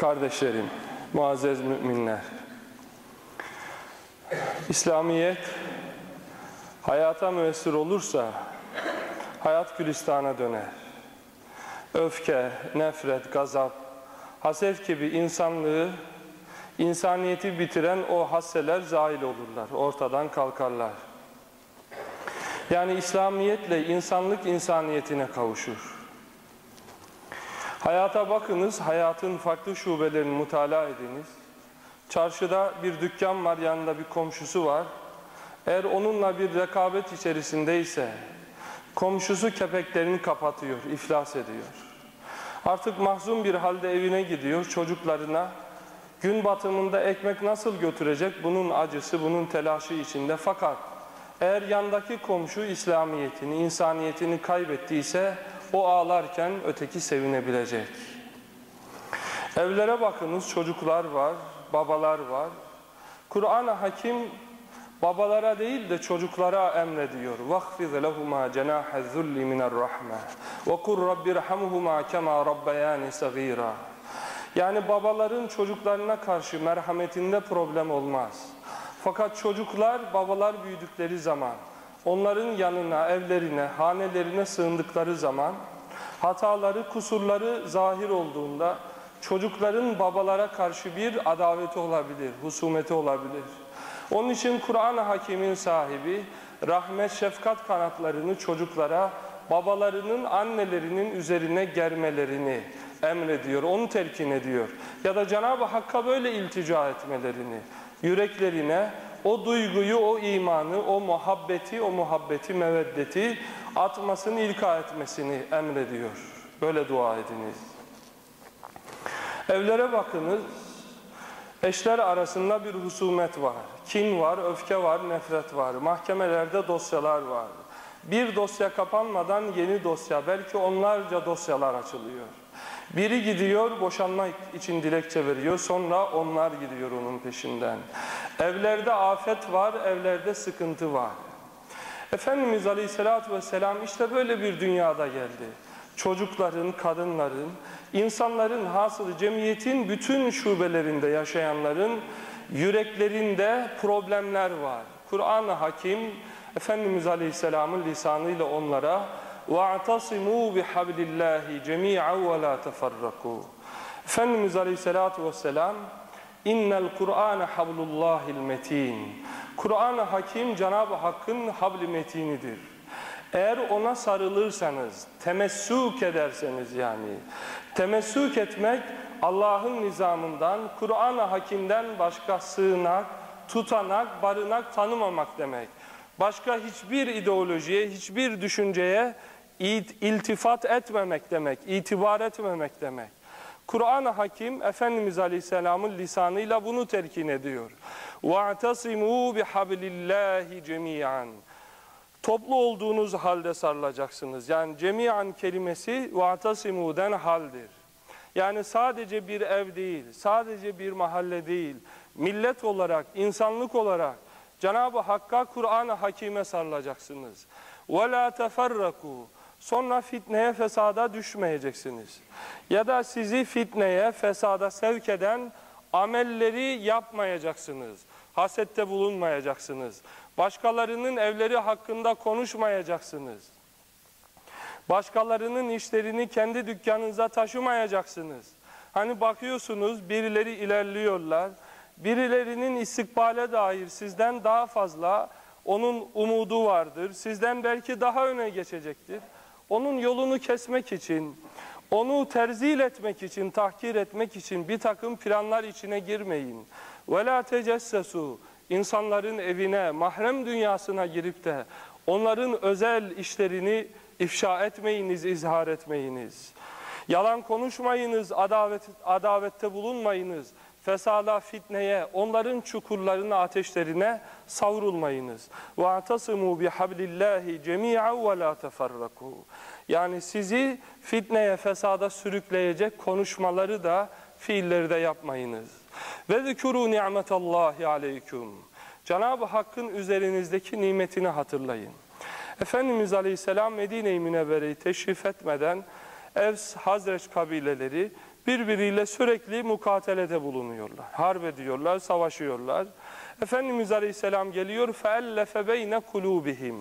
Kardeşlerim, muazzez müminler. İslamiyet hayata müessir olursa hayat Gülistan'a döner. Öfke, nefret, gazap, haset gibi insanlığı, insaniyeti bitiren o hasseler zahil olurlar, ortadan kalkarlar. Yani İslamiyetle insanlık insaniyetine kavuşur. Hayata bakınız, hayatın farklı şubelerini mutala ediniz. Çarşıda bir dükkan var, yanında bir komşusu var. Eğer onunla bir rekabet içerisindeyse, komşusu kepeklerini kapatıyor, iflas ediyor. Artık mahzun bir halde evine gidiyor, çocuklarına gün batımında ekmek nasıl götürecek bunun acısı, bunun telaşı içinde. Fakat eğer yandaki komşu İslamiyetini, insaniyetini kaybettiyse o ağlarken öteki sevinebilecek. Evlere bakınız çocuklar var, babalar var. Kur'an-ı Hakim babalara değil de çocuklara emrediyor. وَخْفِذْ لَهُمَا جَنَاحَ الذُّلِّ مِنَ الرَّحْمَةِ وَقُلْ رَبِّ رَحَمْهُمَا كَمَا رَبَّيَانِ صَغِيرًا Yani babaların çocuklarına karşı merhametinde problem olmaz. Fakat çocuklar babalar büyüdükleri zaman onların yanına, evlerine, hanelerine sığındıkları zaman hataları, kusurları zahir olduğunda çocukların babalara karşı bir adaveti olabilir, husumeti olabilir. Onun için Kur'an-ı Hakim'in sahibi rahmet, şefkat kanatlarını çocuklara babalarının, annelerinin üzerine germelerini emrediyor, onu telkin ediyor. Ya da Cenab-ı Hakk'a böyle iltica etmelerini, yüreklerine o duyguyu, o imanı, o muhabbeti, o muhabbeti, meveddeti atmasını, ilka etmesini emrediyor. Böyle dua ediniz. Evlere bakınız, eşler arasında bir husumet var, kin var, öfke var, nefret var, mahkemelerde dosyalar var. Bir dosya kapanmadan yeni dosya, belki onlarca dosyalar açılıyor. Biri gidiyor, boşanmak için dilekçe veriyor, sonra onlar gidiyor onun peşinden. Evlerde afet var, evlerde sıkıntı var. Efendimiz Aleyhisselatü Vesselam işte böyle bir dünyada geldi. Çocukların, kadınların, insanların hasılı cemiyetin bütün şubelerinde yaşayanların yüreklerinde problemler var. Kur'an-ı Hakim Efendimiz Aleyhisselam'ın lisanıyla onlara وَاَعْتَصِمُوا بِحَبْلِ اللّٰهِ جَمِيعًا وَلَا تَفَرَّقُوا Efendimiz Aleyhisselatü Vesselam İnnel Kur'ane hablullahil metin. Kur'an-ı Hakim Cenab-ı Hakk'ın habli metinidir. Eğer ona sarılırsanız, temessük ederseniz yani, temessük etmek Allah'ın nizamından, Kur'an-ı Hakim'den başka sığınak, tutanak, barınak tanımamak demek. Başka hiçbir ideolojiye, hiçbir düşünceye iltifat etmemek demek, itibar etmemek demek. Kur'an-ı Hakim Efendimiz Aleyhisselam'ın lisanıyla bunu terkin ediyor. وَاَعْتَصِمُوا بِحَبْلِ اللّٰهِ جَمِيعًا Toplu olduğunuz halde sarılacaksınız. Yani cemiyan kelimesi وَاَعْتَصِمُو'den haldir. Yani sadece bir ev değil, sadece bir mahalle değil, millet olarak, insanlık olarak Cenab-ı Hakk'a Kur'an-ı Hakim'e sarılacaksınız. وَلَا تَفَرَّكُوا Sonra fitneye, fesada düşmeyeceksiniz. Ya da sizi fitneye, fesada sevk eden amelleri yapmayacaksınız. Hasette bulunmayacaksınız. Başkalarının evleri hakkında konuşmayacaksınız. Başkalarının işlerini kendi dükkanınıza taşımayacaksınız. Hani bakıyorsunuz birileri ilerliyorlar. Birilerinin istikbale dair sizden daha fazla onun umudu vardır. Sizden belki daha öne geçecektir Onun yolunu kesmek için, onu terzil etmek için, tahkir etmek için bir takım planlar içine girmeyin. وَلَا تَجَسَّسُوا İnsanların evine, mahrem dünyasına girip de onların özel işlerini ifşa etmeyiniz, izhar etmeyiniz. Yalan konuşmayınız, adavet, adavette bulunmayınız. Fesada, fitneye, onların çukurlarına, ateşlerine savrulmayınız. وَاَعْتَصِمُوا بِحَبْلِ اللّٰهِ جَمِيعًا وَلَا تَفَرَّقُوا Yani sizi fitneye, fesada sürükleyecek konuşmaları da, fiilleri de yapmayınız. وَذِكُرُوا نِعْمَةَ اللّٰهِ عَلَيْكُمْ Cenab-ı Hakk'ın üzerinizdeki nimetini hatırlayın. Efendimiz Aleyhisselam Medine-i Münevvere'yi teşrif etmeden Evs, Hazreç kabileleri birbiriyle sürekli mukatelede bulunuyorlar. Harp ediyorlar, savaşıyorlar. Efendimiz Aleyhisselam geliyor فَاَلَّفَ بَيْنَ قُلُوبِهِمْ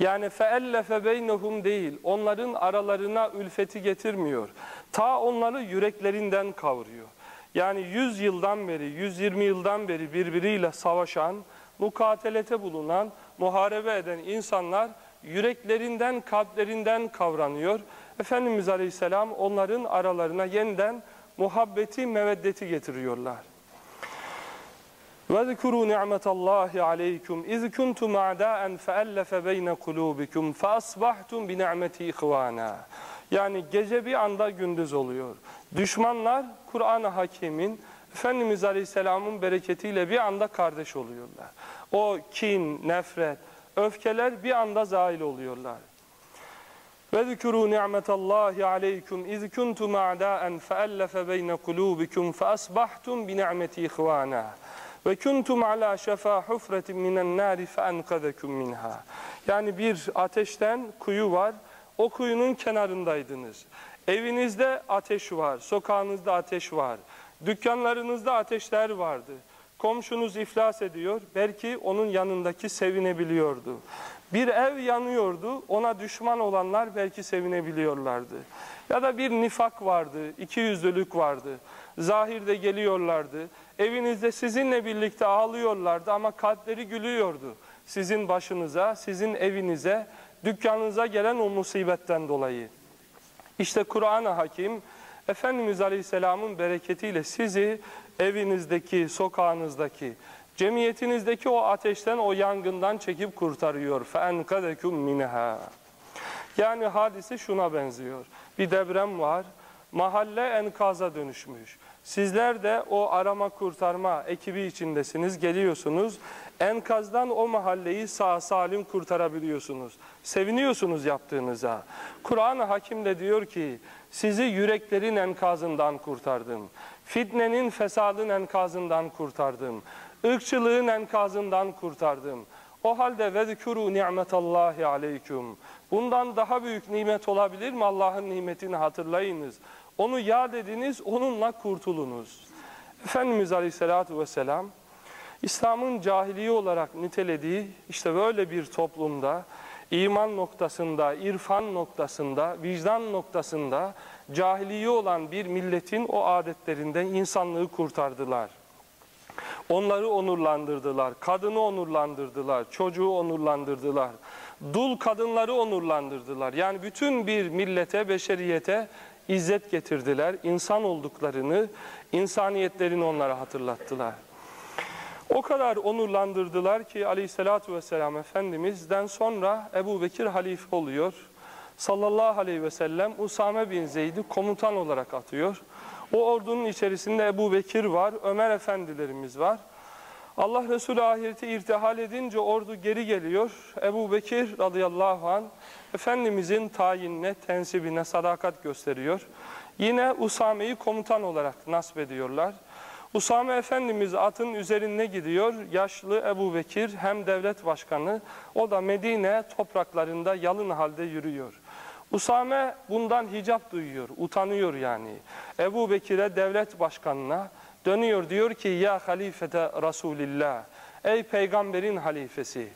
yani فَاَلَّفَ بَيْنَهُمْ değil, onların aralarına ülfeti getirmiyor. Ta onları yüreklerinden kavuruyor. Yani 100 yıldan beri, 120 yıldan beri birbiriyle savaşan, mukatelete bulunan, muharebe eden insanlar yüreklerinden, kalplerinden kavranıyor. Efendimiz Aleyhisselam onların aralarına yeniden muhabbeti, meveddeti getiriyorlar. وَذْكُرُوا نِعْمَةَ اللّٰهِ عَلَيْكُمْ اِذْ كُنْتُمْ اَعْدَاءً فَأَلَّفَ بَيْنَ قُلُوبِكُمْ فَأَصْبَحْتُمْ بِنِعْمَةِ اِخْوَانًا Yani gece bir anda gündüz oluyor. Düşmanlar Kur'an-ı Hakim'in Efendimiz Aleyhisselam'ın bereketiyle bir anda kardeş oluyorlar. O kin, nefret, öfkeler bir anda zail oluyorlar. وَذْكُرُوا نِعْمَةَ اللّٰهِ عَلَيْكُمْ اِذْ كُنْتُمْ اَعْدَاءً فَأَلَّفَ بَيْنَ قُلُوبِكُمْ فَأَصْبَحْتُمْ بِنِعْمَةِ اِخْوَانًا ve kuntum ala şefa hufretin minen nari fe minha. Yani bir ateşten kuyu var. O kuyunun kenarındaydınız. Evinizde ateş var, sokağınızda ateş var. Dükkanlarınızda ateşler vardı. Komşunuz iflas ediyor, belki onun yanındaki sevinebiliyordu. Bir ev yanıyordu, ona düşman olanlar belki sevinebiliyorlardı. Ya da bir nifak vardı, iki yüzlülük vardı Zahirde geliyorlardı. Evinizde sizinle birlikte ağlıyorlardı ama kalpleri gülüyordu. Sizin başınıza, sizin evinize, dükkanınıza gelen o musibetten dolayı. İşte Kur'an-ı Hakim, Efendimiz Aleyhisselam'ın bereketiyle sizi evinizdeki, sokağınızdaki, cemiyetinizdeki o ateşten, o yangından çekip kurtarıyor. فَاَنْكَدَكُمْ minha. Yani hadise şuna benziyor. Bir deprem var, mahalle enkaza dönüşmüş. Sizler de o arama kurtarma ekibi içindesiniz, geliyorsunuz. Enkazdan o mahalleyi sağ salim kurtarabiliyorsunuz. Seviniyorsunuz yaptığınıza. Kur'an-ı Hakim de diyor ki, sizi yüreklerin enkazından kurtardım. Fitnenin, fesadın enkazından kurtardım. Irkçılığın enkazından kurtardım. O halde vezkuru ni'metallahi aleyküm. Bundan daha büyük nimet olabilir mi? Allah'ın nimetini hatırlayınız. Onu yad ediniz, onunla kurtulunuz. Efendimiz Aleyhisselatü Vesselam, İslam'ın cahiliye olarak nitelediği işte böyle bir toplumda, iman noktasında, irfan noktasında, vicdan noktasında cahiliye olan bir milletin o adetlerinden insanlığı kurtardılar. Onları onurlandırdılar, kadını onurlandırdılar, çocuğu onurlandırdılar, dul kadınları onurlandırdılar. Yani bütün bir millete, beşeriyete izzet getirdiler. İnsan olduklarını, insaniyetlerini onlara hatırlattılar. O kadar onurlandırdılar ki aleyhissalatü vesselam Efendimiz'den sonra Ebu Bekir halife oluyor. Sallallahu aleyhi ve sellem Usame bin Zeyd'i komutan olarak atıyor. O ordunun içerisinde Ebu Bekir var, Ömer efendilerimiz var. Allah Resulü ahirete irtihal edince ordu geri geliyor. Ebu Bekir radıyallahu an Efendimizin tayinine, tensibine sadakat gösteriyor. Yine Usame'yi komutan olarak nasip ediyorlar. Usame Efendimiz atın üzerine gidiyor. Yaşlı Ebu Bekir hem devlet başkanı o da Medine topraklarında yalın halde yürüyor. Usame bundan hicap duyuyor, utanıyor yani. Ebu Bekir'e devlet başkanına dönüyor diyor ki ya halifete Resulillah ey peygamberin halifesi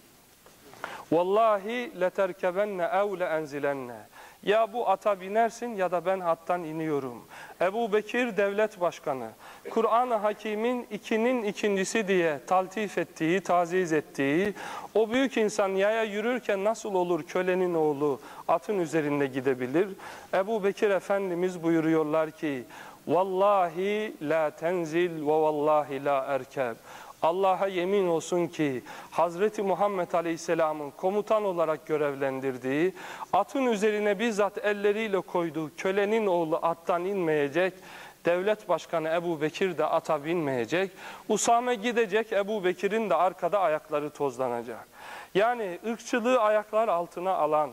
Vallahi leterkebenne ev le enzilenne ya bu ata binersin ya da ben attan iniyorum. Ebu Bekir devlet başkanı, Kur'an-ı Hakim'in ikinin ikincisi diye taltif ettiği, taziz ettiği, o büyük insan yaya yürürken nasıl olur kölenin oğlu atın üzerinde gidebilir? Ebu Bekir Efendimiz buyuruyorlar ki, Vallahi la tenzil ve vallahi la erkeb. Allah'a yemin olsun ki Hazreti Muhammed Aleyhisselam'ın komutan olarak görevlendirdiği, atın üzerine bizzat elleriyle koyduğu kölenin oğlu attan inmeyecek, devlet başkanı Ebu Bekir de ata binmeyecek, Usame gidecek, Ebu Bekir'in de arkada ayakları tozlanacak. Yani ırkçılığı ayaklar altına alan,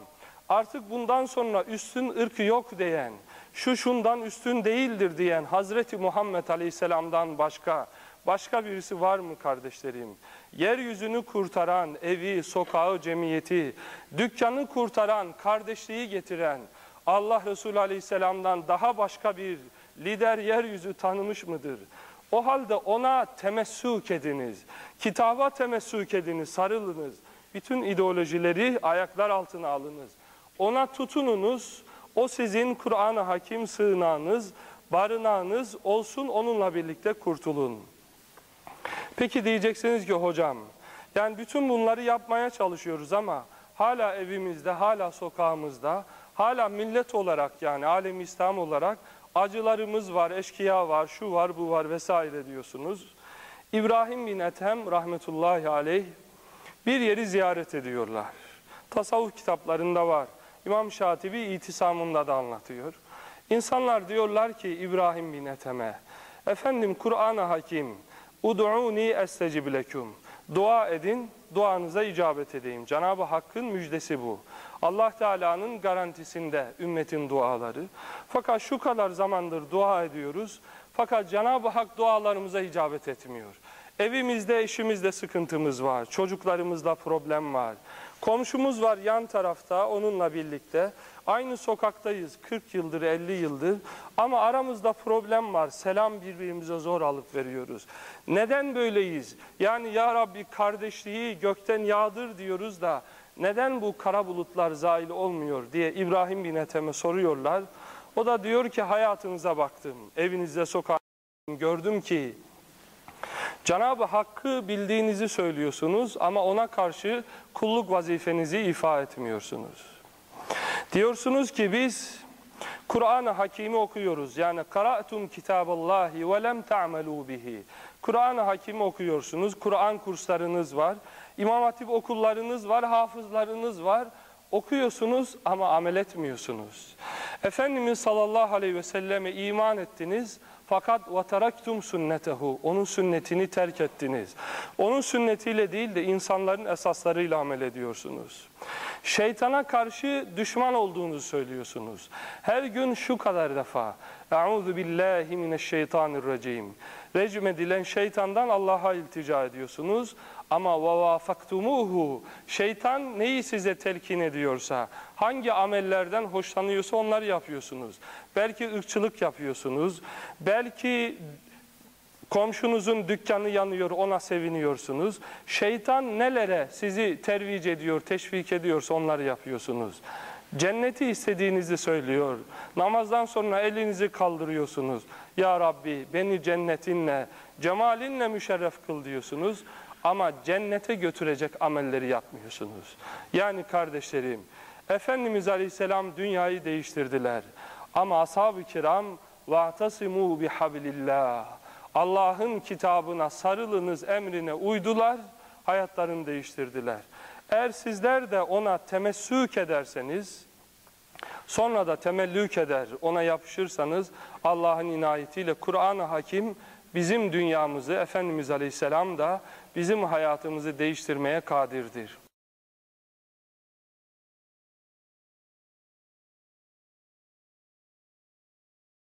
artık bundan sonra üstün ırkı yok diyen, şu şundan üstün değildir diyen Hazreti Muhammed Aleyhisselam'dan başka, Başka birisi var mı kardeşlerim? Yeryüzünü kurtaran, evi, sokağı, cemiyeti, dükkanı kurtaran, kardeşliği getiren, Allah Resulü Aleyhisselam'dan daha başka bir lider yeryüzü tanımış mıdır? O halde ona temessük ediniz. Kitaba temessük ediniz, sarılınız. Bütün ideolojileri ayaklar altına alınız. Ona tutununuz. O sizin Kur'an-ı Hakim sığınağınız, barınağınız olsun onunla birlikte kurtulun. Peki diyeceksiniz ki hocam, yani bütün bunları yapmaya çalışıyoruz ama hala evimizde, hala sokağımızda, hala millet olarak yani alem İslam olarak acılarımız var, eşkıya var, şu var, bu var vesaire diyorsunuz. İbrahim bin Ethem rahmetullahi aleyh bir yeri ziyaret ediyorlar. Tasavvuf kitaplarında var. İmam Şatibi itisamında da anlatıyor. İnsanlar diyorlar ki İbrahim bin Ethem'e, efendim Kur'an-ı Hakim, Udu'uni estecib leküm. Dua edin, duanıza icabet edeyim. Cenab-ı Hakk'ın müjdesi bu. Allah Teala'nın garantisinde ümmetin duaları. Fakat şu kadar zamandır dua ediyoruz. Fakat Cenab-ı Hak dualarımıza icabet etmiyor. Evimizde, eşimizde sıkıntımız var. Çocuklarımızda problem var. Komşumuz var yan tarafta onunla birlikte. Aynı sokaktayız 40 yıldır 50 yıldır ama aramızda problem var. Selam birbirimize zor alıp veriyoruz. Neden böyleyiz? Yani ya Rabbi kardeşliği gökten yağdır diyoruz da neden bu kara bulutlar zail olmuyor diye İbrahim bin Ethem'e soruyorlar. O da diyor ki hayatınıza baktım. Evinizde sokağa gördüm ki Cenab-ı Hakk'ı bildiğinizi söylüyorsunuz ama ona karşı kulluk vazifenizi ifa etmiyorsunuz. Diyorsunuz ki biz Kur'an-ı Hakim'i okuyoruz. Yani kara'tum kitaballahi ve lem ta'melu bihi. Kur'an-ı Hakim'i okuyorsunuz. Kur'an kurslarınız var. İmam Hatip okullarınız var, hafızlarınız var. Okuyorsunuz ama amel etmiyorsunuz. Efendimiz sallallahu aleyhi ve selleme iman ettiniz fakat وَتَرَكْتُمْ sünnetehu Onun sünnetini terk ettiniz. Onun sünnetiyle değil de insanların esaslarıyla amel ediyorsunuz. Şeytana karşı düşman olduğunu söylüyorsunuz. Her gün şu kadar defa. Euzu billahi mineşşeytanirracim. Recm edilen şeytandan Allah'a iltica ediyorsunuz. Ama vavafaktumuhu. Şeytan neyi size telkin ediyorsa, hangi amellerden hoşlanıyorsa onları yapıyorsunuz. Belki ırkçılık yapıyorsunuz. Belki komşunuzun dükkanı yanıyor ona seviniyorsunuz. Şeytan nelere sizi tervic ediyor, teşvik ediyorsa onları yapıyorsunuz. Cenneti istediğinizi söylüyor. Namazdan sonra elinizi kaldırıyorsunuz. Ya Rabbi beni cennetinle, cemalinle müşerref kıl diyorsunuz. Ama cennete götürecek amelleri yapmıyorsunuz. Yani kardeşlerim, Efendimiz Aleyhisselam dünyayı değiştirdiler. Ama ashab-ı kiram وَاَعْتَصِمُوا بِحَبْلِ Allah'ın kitabına sarılınız emrine uydular, hayatlarını değiştirdiler. Eğer sizler de ona temessük ederseniz, sonra da temellük eder, ona yapışırsanız Allah'ın inayetiyle Kur'an-ı Hakim bizim dünyamızı, Efendimiz Aleyhisselam da bizim hayatımızı değiştirmeye kadirdir.